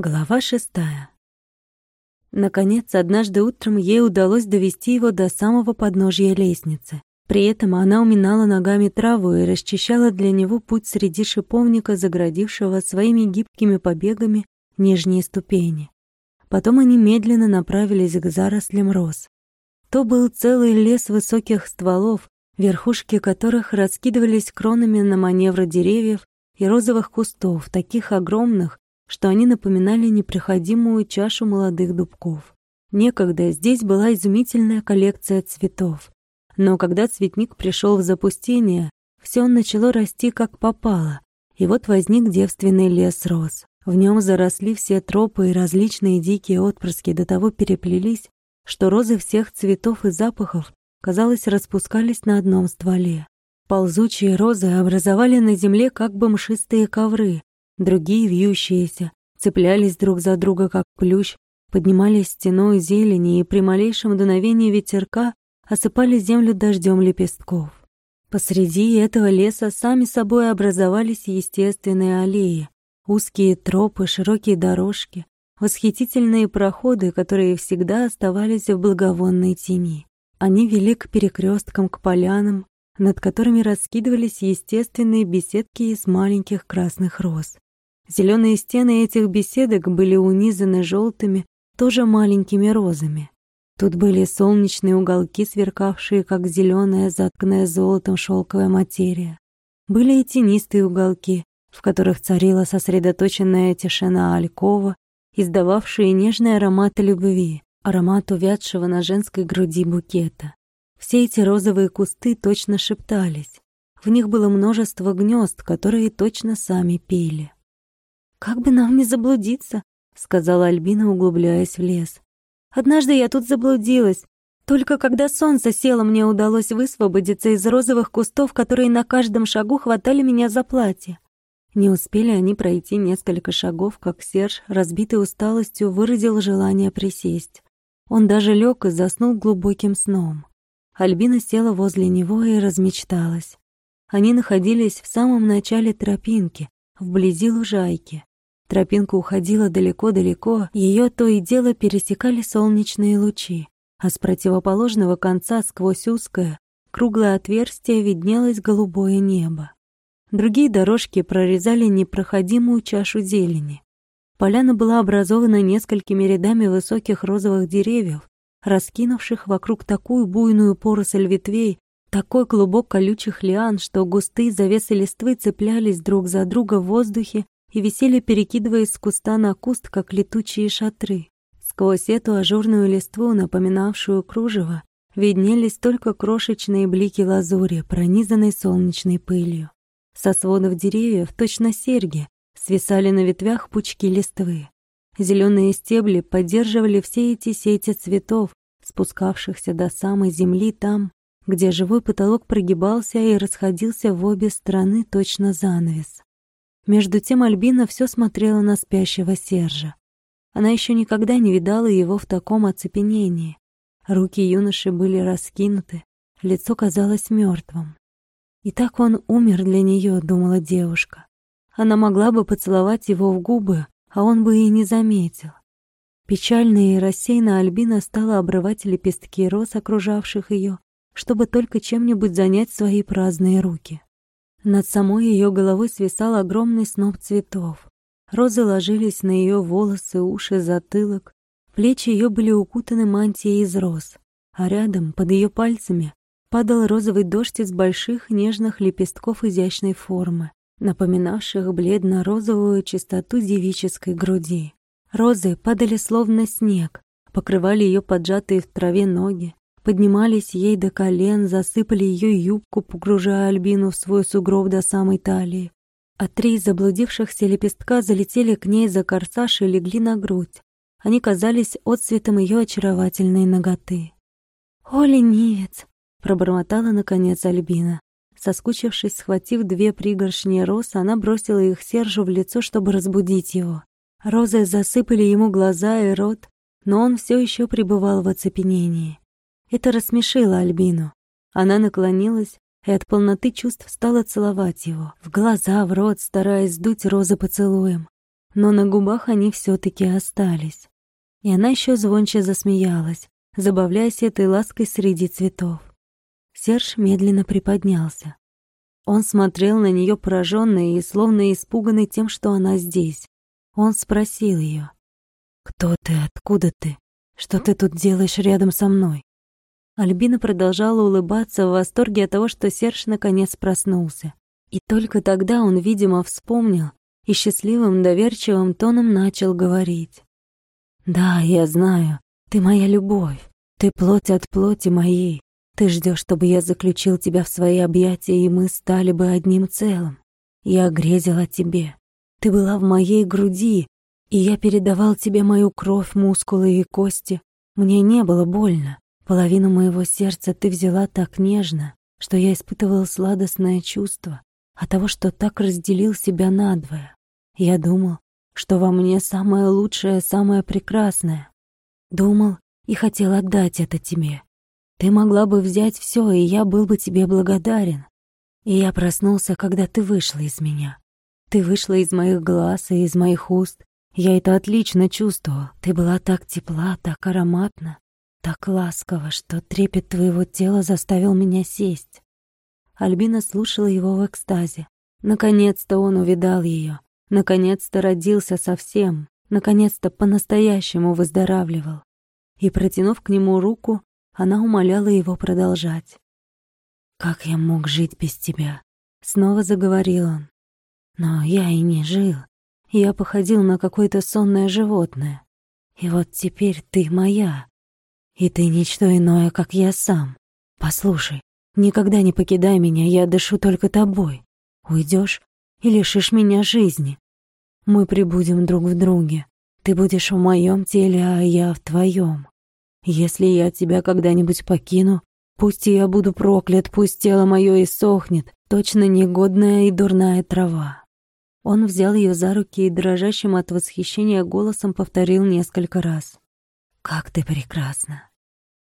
Глава шестая. Наконец, однажды утром ей удалось довести его до самого подножья лестницы. При этом она уминала ногами траву и расчищала для него путь среди шиповника, заградившего своими гибкими побегами нижние ступени. Потом они медленно направились к зарослям роз. То был целый лес высоких стволов, верхушки которых раскидывались кронами на маневры деревьев и розовых кустов, таких огромных, что они напоминали непроходимую чашу молодых дубков. Некогда здесь была изумительная коллекция цветов. Но когда цветник пришел в запустение, все начало расти как попало, и вот возник девственный лес роз. В нем заросли все тропы и различные дикие отпрыски до того переплелись, что розы всех цветов и запахов, казалось, распускались на одном стволе. Ползучие розы образовали на земле как бы мшистые ковры, Другие, вьющиеся, цеплялись друг за друга, как плющ, поднимались стеной зелени и при малейшем дуновении ветерка осыпали землю дождем лепестков. Посреди этого леса сами собой образовались естественные аллеи, узкие тропы, широкие дорожки, восхитительные проходы, которые всегда оставались в благовонной тени. Они вели к перекресткам, к полянам, над которыми раскидывались естественные беседки из маленьких красных роз. Зеленые стены этих беседок были унизаны желтыми, тоже маленькими розами. Тут были солнечные уголки, сверкавшие, как зеленая, затканная золотом шелковая материя. Были и тенистые уголки, в которых царила сосредоточенная тишина алькова, издававшие нежный аромат любви, аромат увядшего на женской груди букета. Все эти розовые кусты точно шептались. В них было множество гнезд, которые точно сами пели. «Как бы нам не заблудиться», — сказала Альбина, углубляясь в лес. «Однажды я тут заблудилась. Только когда солнце село, мне удалось высвободиться из розовых кустов, которые на каждом шагу хватали меня за платье. Не успели они пройти несколько шагов, как Серж, разбитый усталостью, выразил желание присесть. Он даже лег и заснул глубоким сном. Альбина села возле него и размечталась. Они находились в самом начале тропинки, вблизи лужайки. Тропинка уходила далеко-далеко, ее то и дело пересекали солнечные лучи, а с противоположного конца сквозь узкое, круглое отверстие виднелось голубое небо. Другие дорожки прорезали непроходимую чашу зелени. Поляна была образована несколькими рядами высоких розовых деревьев, раскинувших вокруг такую буйную поросль ветвей, такой клубок колючих лиан, что густые завесы листвы цеплялись друг за друга в воздухе и висели, перекидываясь с куста на куст, как летучие шатры. Сквозь эту ажурную листву, напоминавшую кружево, виднелись только крошечные блики лазури, пронизанной солнечной пылью. Со сводов деревьев, точно серьги, свисали на ветвях пучки листвы. Зеленые стебли поддерживали все эти сети цветов, спускавшихся до самой земли там, где живой потолок прогибался и расходился в обе стороны точно занавес. Между тем Альбина все смотрела на спящего Сержа. Она еще никогда не видала его в таком оцепенении. Руки юноши были раскинуты, лицо казалось мертвым. И так он умер для нее, думала девушка. Она могла бы поцеловать его в губы, а он бы и не заметил. Печально и рассеянно Альбина стала обрывать лепестки роз, окружавших ее, чтобы только чем-нибудь занять свои праздные руки. Над самой ее головой свисал огромный сноп цветов. Розы ложились на ее волосы, уши, затылок. Плечи ее были укутаны мантией из роз, а рядом, под ее пальцами, падал розовый дождь из больших нежных лепестков изящной формы, напоминавших бледно-розовую чистоту девической груди. Розы падали словно снег, покрывали ее поджатые в траве ноги, поднимались ей до колен, засыпали ее юбку, погружая Альбину в свой сугроб до самой талии. А три заблудившихся лепестка залетели к ней за корсаж и легли на грудь. Они казались отцветом ее очаровательной ноготы. «О, ленивец!» — пробормотала, наконец, Альбина. Соскучившись, схватив две пригоршни роз, она бросила их Сержу в лицо, чтобы разбудить его. Розы засыпали ему глаза и рот, но он все еще пребывал в оцепенении. Это рассмешило Альбину. Она наклонилась и от полноты чувств стала целовать его. В глаза, в рот, стараясь сдуть розы поцелуем. но на губах они все таки остались. И она еще звонче засмеялась, забавляясь этой лаской среди цветов. Серж медленно приподнялся. Он смотрел на нее пораженный и словно испуганный тем, что она здесь. Он спросил ее: «Кто ты? Откуда ты? Что ты тут делаешь рядом со мной?» Альбина продолжала улыбаться в восторге от того, что Серж наконец проснулся. И только тогда он, видимо, вспомнил и счастливым, доверчивым тоном начал говорить. «Да, я знаю, ты моя любовь, ты плоть от плоти моей. Ты ждешь, чтобы я заключил тебя в свои объятия, и мы стали бы одним целым. Я грезил о тебе. Ты была в моей груди, и я передавал тебе мою кровь, мускулы и кости. Мне не было больно. Половину моего сердца ты взяла так нежно, что я испытывал сладостное чувство от того, что так разделил себя надвое. Я думал, что во мне самое лучшее, самое прекрасное. Думал и хотел отдать это тебе. Ты могла бы взять все, и я был бы тебе благодарен. И я проснулся, когда ты вышла из меня. Ты вышла из моих глаз и из моих уст, я это отлично чувствовал. Ты была так тепла, так ароматна, так ласково, что трепет твоего тела заставил меня сесть. Альбина слушала его в экстазе. Наконец-то он увидал ее. Наконец-то родился совсем. Наконец-то по-настоящему выздоравливал. И, протянув к нему руку, она умоляла его продолжать. «Как я мог жить без тебя?» Снова заговорил он. «Но я и не жил. Я походил на какое-то сонное животное. И вот теперь ты моя. И ты ничто иное, как я сам. Послушай, никогда не покидай меня, я дышу только тобой. Уйдешь и лишишь меня жизни. Мы прибудем друг в друге. Ты будешь в моем теле, а я в твоем. Если я тебя когда-нибудь покину, пусть я буду проклят, пусть тело мое иссохнет, точно негодная и дурная трава. Он взял ее за руки и дрожащим от восхищения голосом повторил несколько раз. «Как ты прекрасна!»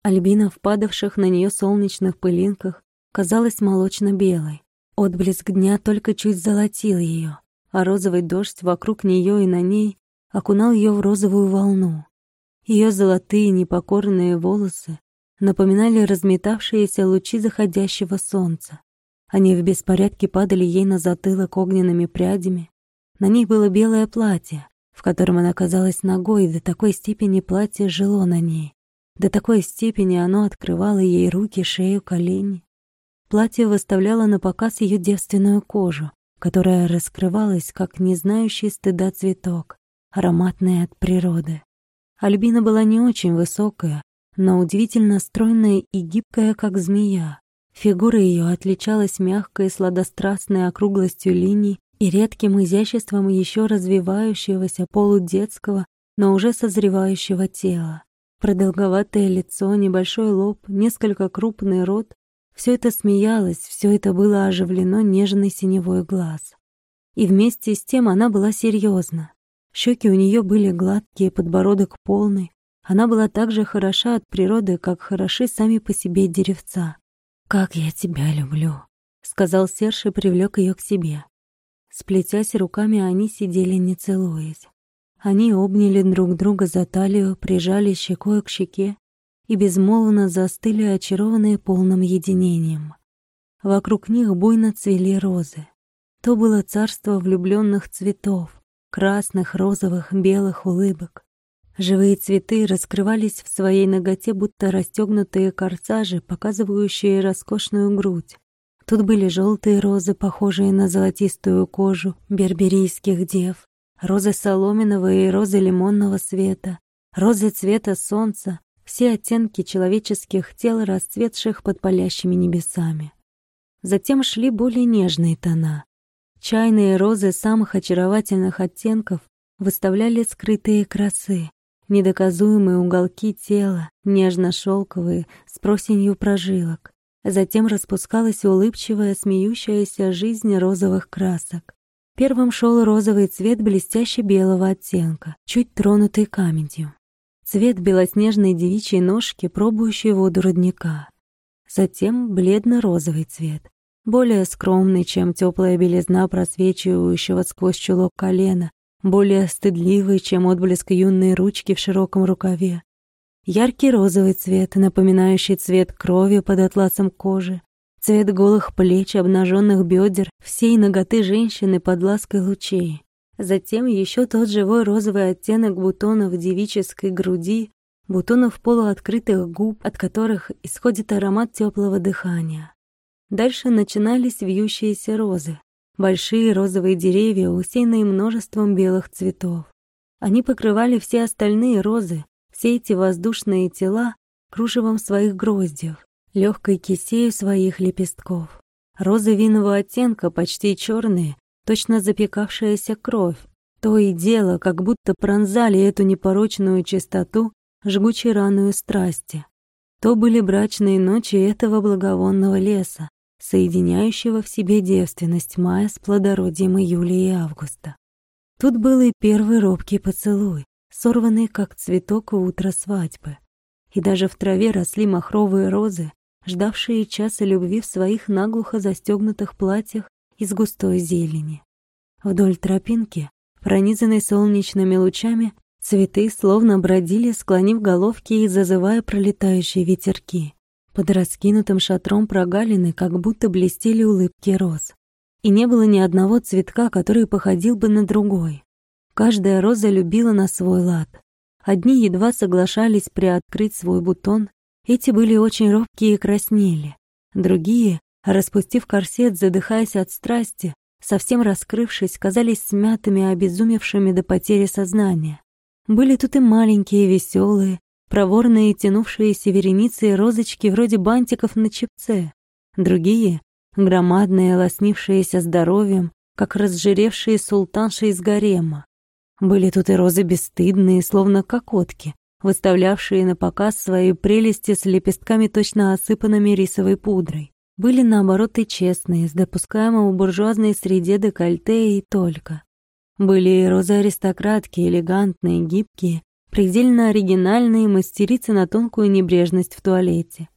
Альбина в падавших на нее солнечных пылинках казалась молочно-белой. Отблеск дня только чуть золотил ее, а розовый дождь вокруг нее и на ней окунал ее в розовую волну. Ее золотые непокорные волосы напоминали разметавшиеся лучи заходящего солнца. Они в беспорядке падали ей на затылок огненными прядями. На ней было белое платье, в котором она казалась ногой, и до такой степени платье жило на ней. До такой степени оно открывало ей руки, шею, колени. Платье выставляло на показ ее девственную кожу, которая раскрывалась, как не знающий стыда цветок, ароматный от природы. Альбина была не очень высокая, но удивительно стройная и гибкая, как змея. Фигура ее отличалась мягкой сладострастной округлостью линий и редким изяществом еще развивающегося полудетского, но уже созревающего тела. Продолговатое лицо, небольшой лоб, несколько крупный рот — все это смеялось, все это было оживлено нежный синевой глаз. И вместе с тем она была серьезна. Щеки у нее были гладкие, подбородок полный. Она была так же хороша от природы, как хороши сами по себе деревца. «Как я тебя люблю», — сказал Серж и привлек ее к себе. Сплетясь руками, они сидели, не целуясь. Они обняли друг друга за талию, прижали щекой к щеке и безмолвно застыли, очарованные полным единением. Вокруг них буйно цвели розы. То было царство влюбленных цветов, красных, розовых, белых улыбок. Живые цветы раскрывались в своей ноготе, будто расстегнутые корсажи, показывающие роскошную грудь. Тут были желтые розы, похожие на золотистую кожу берберийских дев, розы соломенного и розы лимонного цвета, розы цвета солнца, все оттенки человеческих тел, расцветших под палящими небесами. Затем шли более нежные тона. Чайные розы самых очаровательных оттенков выставляли скрытые красы, недоказуемые уголки тела, нежно-шелковые, с просенью прожилок. Затем распускалась улыбчивая, смеющаяся жизнь розовых красок. Первым шел розовый цвет блестяще белого оттенка, чуть тронутый каменью. Цвет белоснежной девичьей ножки, пробующей воду родника. Затем бледно-розовый цвет, более скромный, чем теплая белизна просвечивающего сквозь чулок колена, более стыдливый, чем отблеск юной ручки в широком рукаве. Яркий розовый цвет, напоминающий цвет крови под атласом кожи, цвет голых плеч, обнаженных бедер, всей ноготы женщины под лаской лучей. Затем еще тот живой розовый оттенок бутонов девической груди, бутонов полуоткрытых губ, от которых исходит аромат теплого дыхания. Дальше начинались вьющиеся розы, большие розовые деревья, усеянные множеством белых цветов. Они покрывали все остальные розы, все эти воздушные тела кружевом своих гроздьев, легкой кисею своих лепестков. Розы винного оттенка, почти черные, точно запекавшаяся кровь. То и дело, как будто пронзали эту непорочную чистоту, жгучей раную страсти. То были брачные ночи этого благовонного леса, соединяющего в себе девственность мая с плодородием июля и августа. Тут был и первый робкий поцелуй, сорванный, как цветок в утро свадьбы. И даже в траве росли махровые розы, ждавшие часа любви в своих наглухо застегнутых платьях из густой зелени. Вдоль тропинки, пронизанной солнечными лучами, цветы словно бродили, склонив головки и зазывая пролетающие ветерки. Под раскинутым шатром прогалины как будто блестели улыбки роз. И не было ни одного цветка, который походил бы на другой. Каждая роза любила на свой лад. Одни едва соглашались приоткрыть свой бутон, эти были очень робкие и краснели. Другие, распустив корсет, задыхаясь от страсти, совсем раскрывшись, казались смятыми, обезумевшими до потери сознания. Были тут и маленькие, веселые, проворные, тянувшиеся вереницы и розочки вроде бантиков на чепце. Другие — громадные, лоснившиеся здоровьем, как разжиревшие султанши из гарема. Были тут и розы бесстыдные, словно кокотки, выставлявшие на показ свои прелести с лепестками, точно осыпанными рисовой пудрой. Были, наоборот, и честные, с допускаемым в буржуазной среде декольте и только. Были и розы-аристократки, элегантные, гибкие, предельно оригинальные мастерицы на тонкую небрежность в туалете.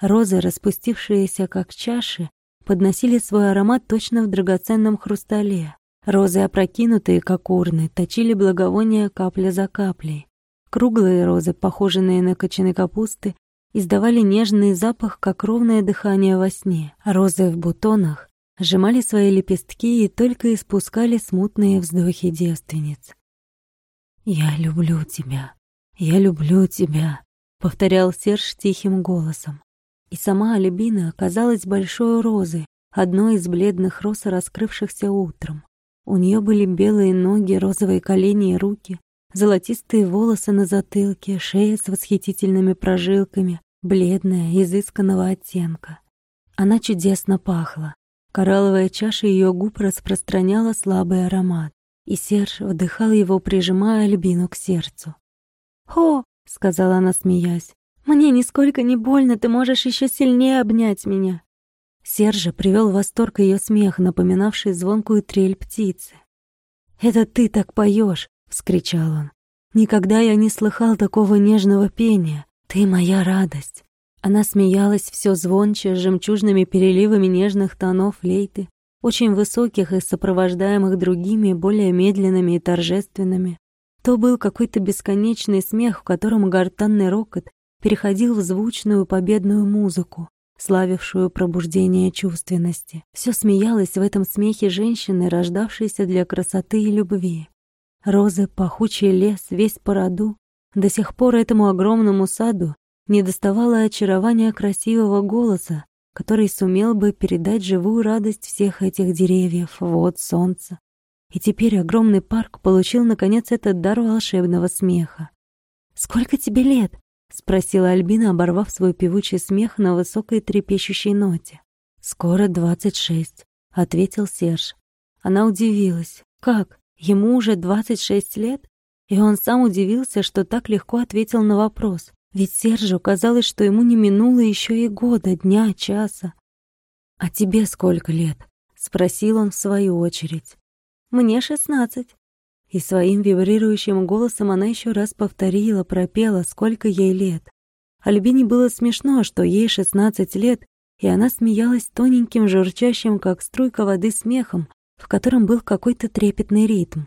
Розы, распустившиеся как чаши, подносили свой аромат точно в драгоценном хрустале. Розы, опрокинутые, как урны, точили благовония капля за каплей. Круглые розы, похожие на кочаны капусты, издавали нежный запах, как ровное дыхание во сне. Розы в бутонах сжимали свои лепестки и только испускали смутные вздохи девственниц. «Я люблю тебя, я люблю тебя», — повторял Серж тихим голосом. И сама Альбина оказалась большой розой, одной из бледных роз, раскрывшихся утром. У нее были белые ноги, розовые колени и руки, Золотистые волосы на затылке, шея с восхитительными прожилками, бледная, изысканного оттенка. Она чудесно пахла. Коралловая чаша ее губ распространяла слабый аромат, и Серж вдыхал его, прижимая Альбину к сердцу. «Хо!» — сказала она, смеясь. «Мне нисколько не больно, ты можешь еще сильнее обнять меня!» Сержа привел в восторг ее смех, напоминавший звонкую трель птицы. «Это ты так поешь!» — вскричал он. «Никогда я не слыхал такого нежного пения. Ты моя радость». Она смеялась все звонче, с жемчужными переливами нежных тонов лейты, очень высоких и сопровождаемых другими, более медленными и торжественными. То был какой-то бесконечный смех, в котором гортанный рокот переходил в звучную победную музыку, славившую пробуждение чувственности. Все смеялось в этом смехе женщины, рождавшейся для красоты и любви. Розы, пахучий лес, весь по роду. До сих пор этому огромному саду не доставало очарования красивого голоса, который сумел бы передать живую радость всех этих деревьев, вод, солнца. И теперь огромный парк получил, наконец, этот дар волшебного смеха. «Сколько тебе лет?» — спросила Альбина, оборвав свой певучий смех на высокой трепещущей ноте. «Скоро двадцать шесть», — ответил Серж. Она удивилась. «Как? Ему уже 26 лет, и он сам удивился, что так легко ответил на вопрос. Ведь Сержу казалось, что ему не минуло еще и года, дня, часа. «А тебе сколько лет?» — спросил он в свою очередь. «Мне шестнадцать». И своим вибрирующим голосом она еще раз повторила, пропела, сколько ей лет. Альбине было смешно, что ей шестнадцать лет, и она смеялась тоненьким, журчащим, как струйка воды, смехом, в котором был какой-то трепетный ритм.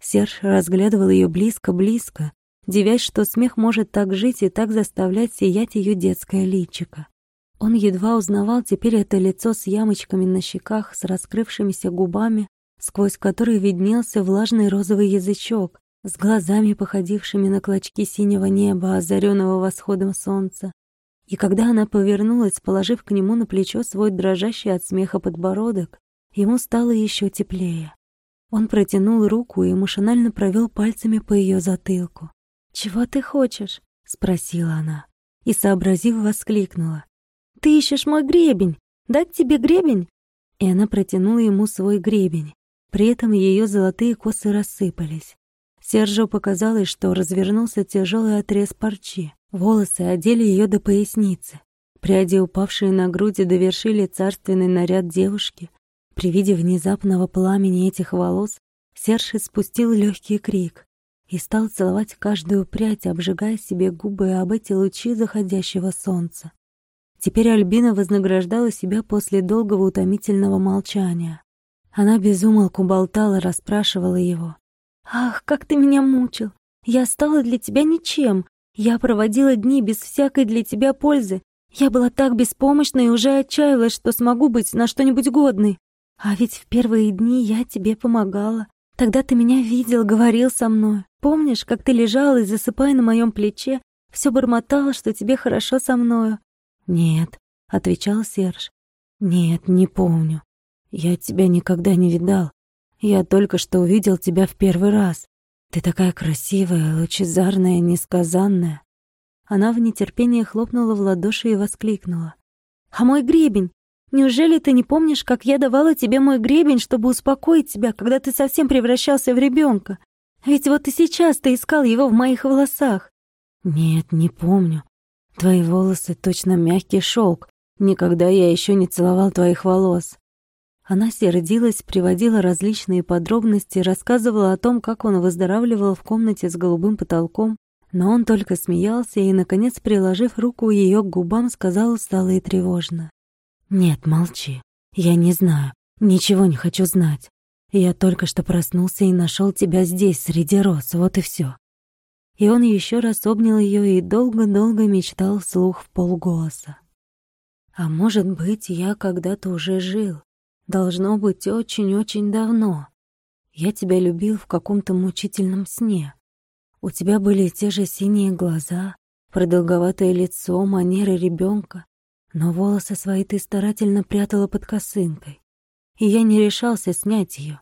Серж разглядывал ее близко-близко, девясь, что смех может так жить и так заставлять сиять ее детское личико. Он едва узнавал теперь это лицо с ямочками на щеках, с раскрывшимися губами, сквозь которые виднелся влажный розовый язычок, с глазами, походившими на клочки синего неба, озаренного восходом солнца. И когда она повернулась, положив к нему на плечо свой дрожащий от смеха подбородок, ему стало еще теплее. Он протянул руку и машинально провел пальцами по ее затылку. «Чего ты хочешь?» — спросила она. И, сообразив, воскликнула. «Ты ищешь мой гребень! Дать тебе гребень?» И она протянула ему свой гребень. При этом ее золотые косы рассыпались. Сержу показалось, что развернулся тяжелый отрез парчи. Волосы одели ее до поясницы. Пряди, упавшие на груди, довершили царственный наряд девушки. При виде внезапного пламени этих волос Серж испустил легкий крик и стал целовать каждую прядь, обжигая себе губы об эти лучи заходящего солнца. Теперь Альбина вознаграждала себя после долгого утомительного молчания. Она безумолку болтала, расспрашивала его. «Ах, как ты меня мучил! Я стала для тебя ничем. Я проводила дни без всякой для тебя пользы. Я была так беспомощна и уже отчаялась, что смогу быть на что-нибудь годной. А ведь в первые дни я тебе помогала. Тогда ты меня видел, говорил со мной. Помнишь, как ты лежал и, засыпая на моем плече, все бормотала, что тебе хорошо со мною? «Нет», — отвечал Серж. «Нет, не помню. Я тебя никогда не видал. Я только что увидел тебя в первый раз. Ты такая красивая, лучезарная, несказанная». Она в нетерпении хлопнула в ладоши и воскликнула. «А мой гребень? Неужели ты не помнишь, как я давала тебе мой гребень, чтобы успокоить тебя, когда ты совсем превращался в ребенка? Ведь вот и сейчас ты искал его в моих волосах». «Нет, не помню. Твои волосы точно мягкий шелк. Никогда я еще не целовал твоих волос. Она сердилась, приводила различные подробности, рассказывала о том, как он выздоравливал в комнате с голубым потолком, но он только смеялся и, наконец, приложив руку ее к губам, сказал устало и тревожно. «Нет, молчи. Я не знаю. Ничего не хочу знать. Я только что проснулся и нашел тебя здесь, среди роз, вот и все и он еще раз обнял ее и долго-долго мечтал вслух в полголоса. «А может быть, я когда-то уже жил. Должно быть, очень-очень давно. Я тебя любил в каком-то мучительном сне. У тебя были те же синие глаза, продолговатое лицо, манеры ребенка, но волосы свои ты старательно прятала под косынкой, и я не решался снять ее.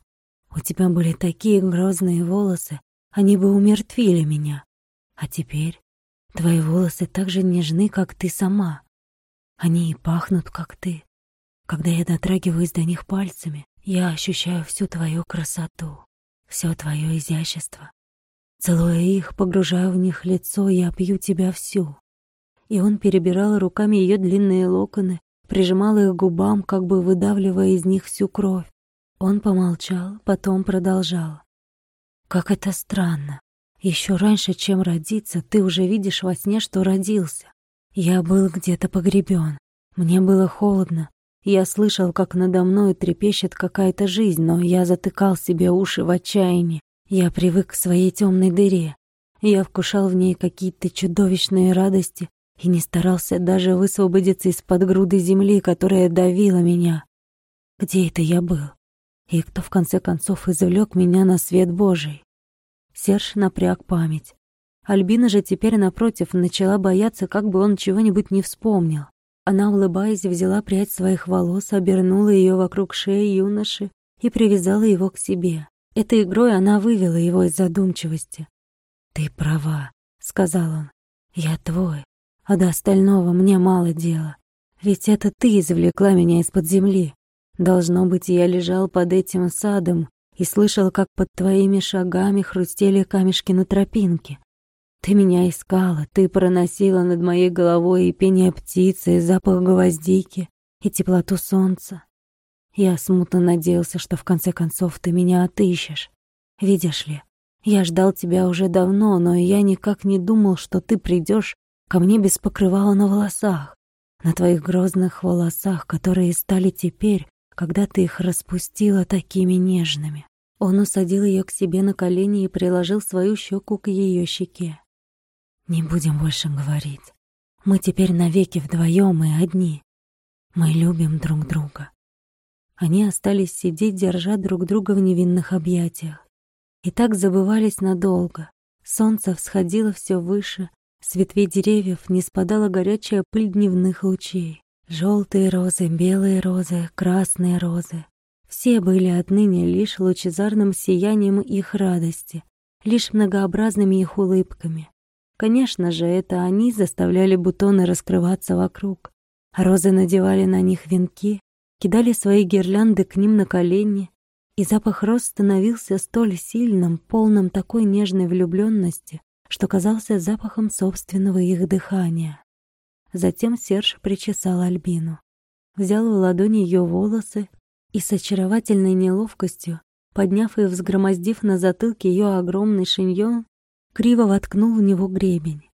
У тебя были такие грозные волосы, они бы умертвили меня. А теперь твои волосы так же нежны, как ты сама. Они и пахнут, как ты. Когда я дотрагиваюсь до них пальцами, я ощущаю всю твою красоту, все твое изящество. Целуя их, погружаю в них лицо, я пью тебя всю. И он перебирал руками ее длинные локоны, прижимал их к губам, как бы выдавливая из них всю кровь. Он помолчал, потом продолжал. Как это странно. Еще раньше, чем родиться, ты уже видишь во сне, что родился. Я был где-то погребен. Мне было холодно. Я слышал, как надо мной трепещет какая-то жизнь, но я затыкал себе уши в отчаянии. Я привык к своей темной дыре. Я вкушал в ней какие-то чудовищные радости и не старался даже высвободиться из-под груды земли, которая давила меня. Где это я был? И кто в конце концов извлек меня на свет Божий? Серж напряг память. Альбина же теперь, напротив, начала бояться, как бы он чего-нибудь не вспомнил. Она, улыбаясь, взяла прядь своих волос, обернула ее вокруг шеи юноши и привязала его к себе. Этой игрой она вывела его из задумчивости. «Ты права», — сказал он. «Я твой, а до остального мне мало дела. Ведь это ты извлекла меня из-под земли. Должно быть, я лежал под этим садом и слышал, как под твоими шагами хрустели камешки на тропинке. Ты меня искала, ты проносила над моей головой и пение птицы, и запах гвоздики, и теплоту солнца. Я смутно надеялся, что в конце концов ты меня отыщешь. Видишь ли, я ждал тебя уже давно, но я никак не думал, что ты придешь ко мне без покрывала на волосах, на твоих грозных волосах, которые стали теперь когда ты их распустила такими нежными. Он усадил ее к себе на колени и приложил свою щеку к ее щеке. «Не будем больше говорить. Мы теперь навеки вдвоем и одни. Мы любим друг друга». Они остались сидеть, держа друг друга в невинных объятиях. И так забывались надолго. Солнце всходило все выше, с ветвей деревьев не спадала горячая пыль дневных лучей. Желтые розы, белые розы, красные розы. Все были отныне лишь лучезарным сиянием их радости, лишь многообразными их улыбками. Конечно же, это они заставляли бутоны раскрываться вокруг. Розы надевали на них венки, кидали свои гирлянды к ним на колени, и запах роз становился столь сильным, полным такой нежной влюбленности, что казался запахом собственного их дыхания. Затем Серж причесал Альбину. Взял в ладони ее волосы и с очаровательной неловкостью, подняв и взгромоздив на затылке ее огромный шиньон, криво воткнул в него гребень.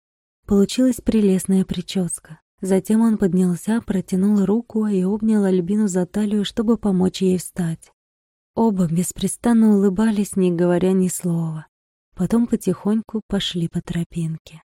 Получилась прелестная прическа. Затем он поднялся, протянул руку и обнял Альбину за талию, чтобы помочь ей встать. Оба беспрестанно улыбались, не говоря ни слова. Потом потихоньку пошли по тропинке.